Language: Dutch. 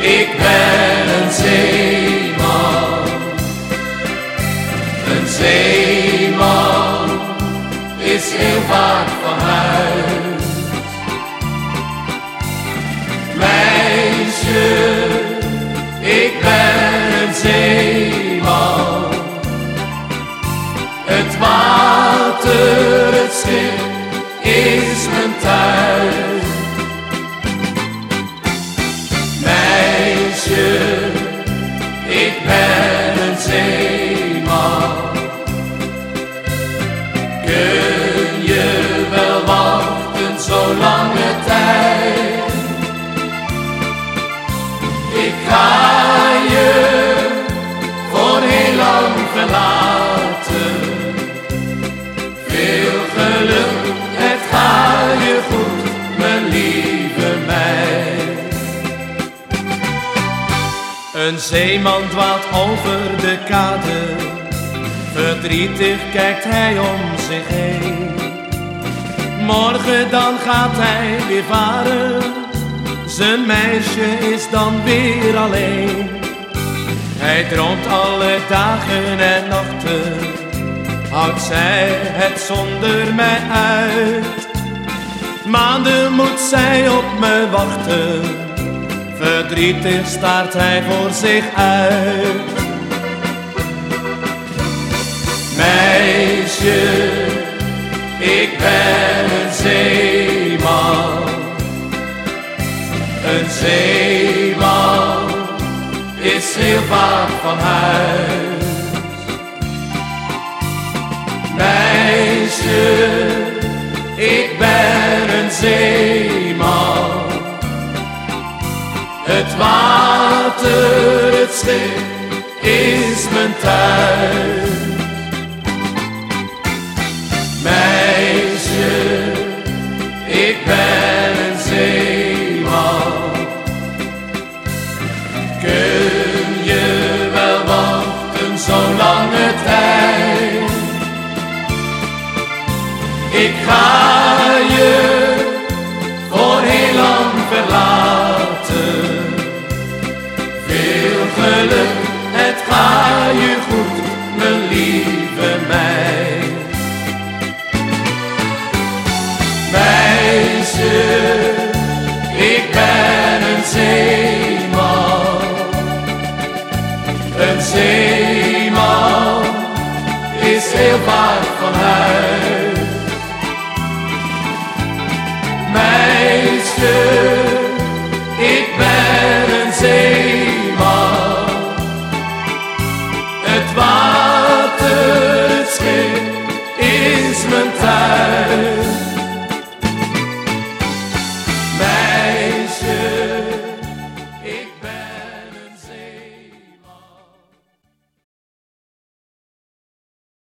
ik ben een zeeman. Een zeeman is heel vaak van huis. Lang verlaten. Veel geluk, het gaat je goed, mijn lieve meid. Een zeeman dwaalt over de kade, verdrietig kijkt hij om zich heen. Morgen dan gaat hij weer varen, zijn meisje is dan weer alleen. Hij droomt alle dagen en nachten, houdt zij het zonder mij uit. Maanden moet zij op me wachten Verdrietig staart hij voor zich uit. Meisje, ik ben een zeeman. Een zeeman vaak van huis. Meisje, ik ben een zeeman. Het water, het schip is mijn thuis. Ik ga huis. Meisje,